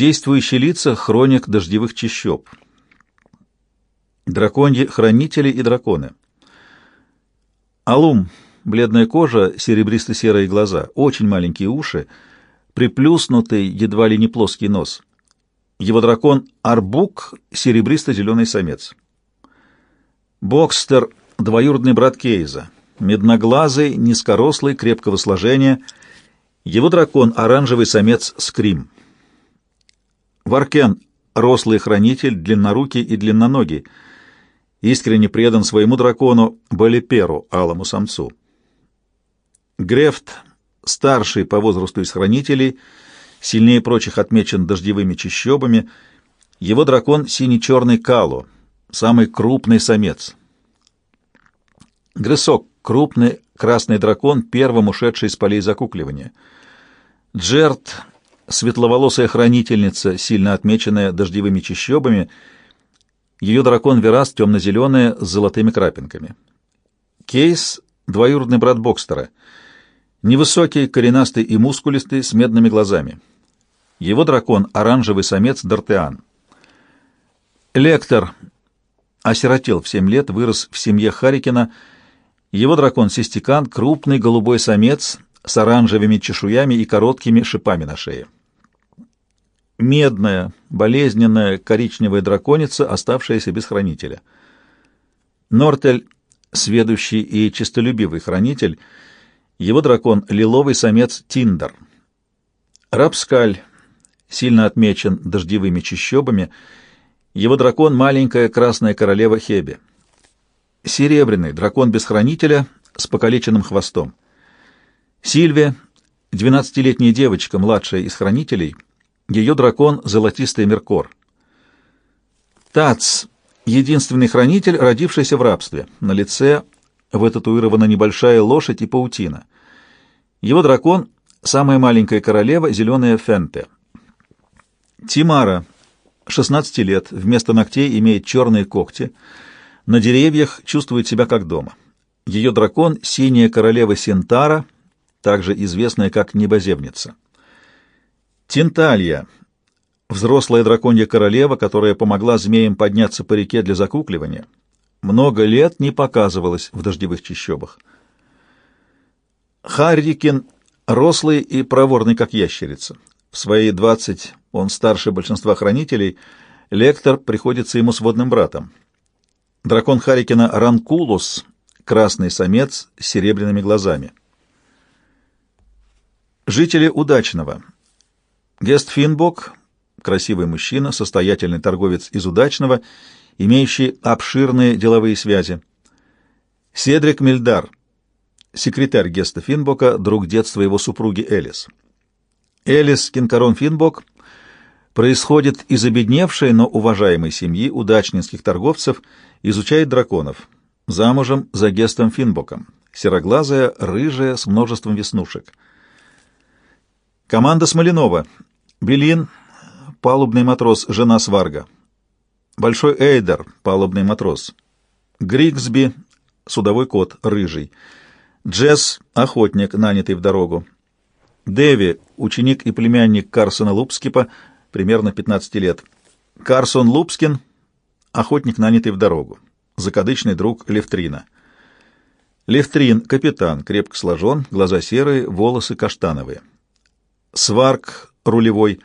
Действующие лица — хроник дождевых чащоб. Драконьи — хранители и драконы. Алум — бледная кожа, серебристо-серые глаза, очень маленькие уши, приплюснутый, едва ли не плоский нос. Его дракон — Арбук, серебристо-зеленый самец. Бокстер — двоюродный брат Кейза, медноглазый, низкорослый, крепкого сложения. Его дракон — оранжевый самец Скрим. Варкен — рослый хранитель, длиннорукий и длинноногий, искренне предан своему дракону Балиперу, алому самцу. Грефт — старший по возрасту из хранителей, сильнее прочих отмечен дождевыми чащобами, его дракон — синий-черный Калу, самый крупный самец. Грысок — крупный красный дракон, первым ушедший из полей закукливания. Джерт светловолосая хранительница, сильно отмеченная дождевыми чащобами, ее дракон Верас темно-зеленая с золотыми крапинками. Кейс — двоюродный брат Бокстера, невысокий, коренастый и мускулистый, с медными глазами. Его дракон — оранжевый самец Дортеан. Лектор осиротел в семь лет, вырос в семье Харикина. Его дракон — Систикан, крупный голубой самец с оранжевыми чешуями и короткими шипами на шее медная, болезненная коричневая драконица, оставшаяся без хранителя. Нортель — сведущий и честолюбивый хранитель, его дракон — лиловый самец Тиндер. Рапскаль сильно отмечен дождевыми чащобами, его дракон — маленькая красная королева Хеби. Серебряный — дракон без хранителя с покалеченным хвостом. Сильвия — двенадцатилетняя девочка, младшая из хранителей — ее дракон — золотистый Меркор. Тац — единственный хранитель, родившийся в рабстве. На лице вытатуирована небольшая лошадь и паутина. Его дракон — самая маленькая королева, зеленая Фенте. Тимара, 16 лет, вместо ногтей имеет черные когти. На деревьях чувствует себя как дома. Ее дракон — синяя королева Синтара, также известная как Небоземница. Тинталья, взрослая драконья королева, которая помогла змеям подняться по реке для закукливания, много лет не показывалась в дождевых чащобах. Харрикин рослый и проворный, как ящерица. В свои двадцать он старше большинства хранителей, лектор приходится ему сводным братом. Дракон Харикина Ранкулус, красный самец с серебряными глазами. Жители Удачного — Гест Финбок — красивый мужчина, состоятельный торговец из удачного, имеющий обширные деловые связи. Седрик Мильдар — секретарь Геста Финбока, друг детства его супруги Элис. Элис Кинкарон Финбок происходит из обедневшей, но уважаемой семьи удачнинских торговцев, изучает драконов. Замужем за Гестом Финбоком. Сероглазая, рыжая, с множеством веснушек. Команда Смоленова — Белин, палубный матрос, жена Сварга. Большой Эйдер, палубный матрос. Григсби, судовой кот, рыжий. Джесс, охотник, нанятый в дорогу. Дэви, ученик и племянник Карсона Лупскипа, примерно 15 лет. Карсон Лупскин, охотник, нанятый в дорогу. Закадычный друг Левтрина. Левтрин, капитан, крепко сложен, глаза серые, волосы каштановые. Сварк, рулевой,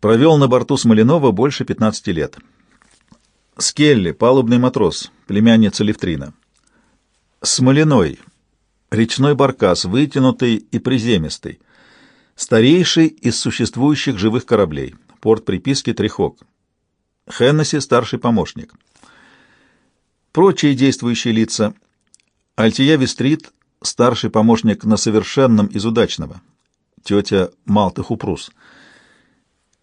провел на борту Смоленова больше 15 лет. Скелли, палубный матрос, племянница Левтрина. Смоленой, речной баркас, вытянутый и приземистый, старейший из существующих живых кораблей, порт приписки Трихок. Хеннесси — старший помощник. Прочие действующие лица. Альтия Вестрит — старший помощник на совершенном из удачного, тетя Малты Хупрус.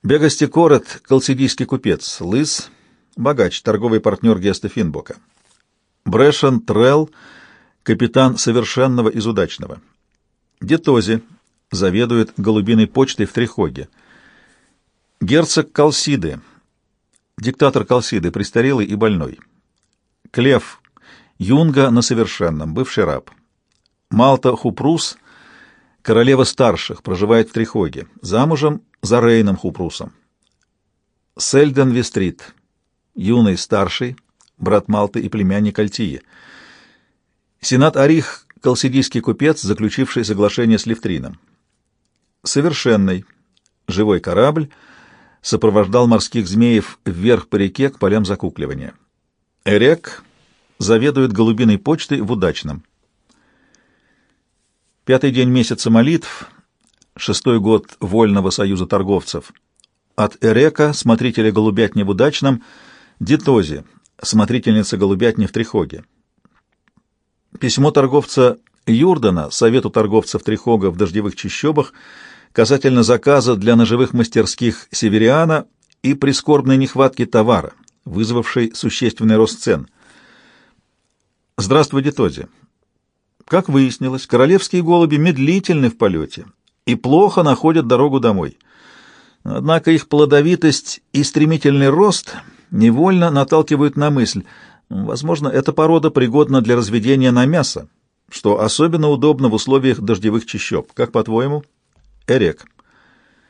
Бегости Корот, колсидийский купец, Лыс, богач, торговый партнер Геста Финбока. Брэшен Трелл, капитан совершенного из удачного. Детози, заведует голубиной почтой в Трихоге. Герцог Калсиды, диктатор Калсиды, престарелый и больной. Клев, юнга на совершенном, бывший раб. Малта Хупрус, Королева старших, проживает в Трихоге, замужем за Рейном Хупрусом. Сельден Вестрит, юный старший, брат Малты и племянник Альтии. Сенат Арих, колсидийский купец, заключивший соглашение с Левтрином. Совершенный, живой корабль, сопровождал морских змеев вверх по реке к полям закукливания. Эрек заведует голубиной почтой в Удачном. Пятый день месяца молитв, шестой год Вольного союза торговцев. От Эрека, смотрителя голубятни в Удачном, Дитози, смотрительница голубятни в Трихоге. Письмо торговца Юрдана, совету торговцев Трихога в дождевых чащобах, касательно заказа для ножевых мастерских Севериана и прискорбной нехватки товара, вызвавшей существенный рост цен. Здравствуй, Дитози. Как выяснилось, королевские голуби медлительны в полете и плохо находят дорогу домой. Однако их плодовитость и стремительный рост невольно наталкивают на мысль, возможно, эта порода пригодна для разведения на мясо, что особенно удобно в условиях дождевых чащоб. Как по-твоему? Эрек.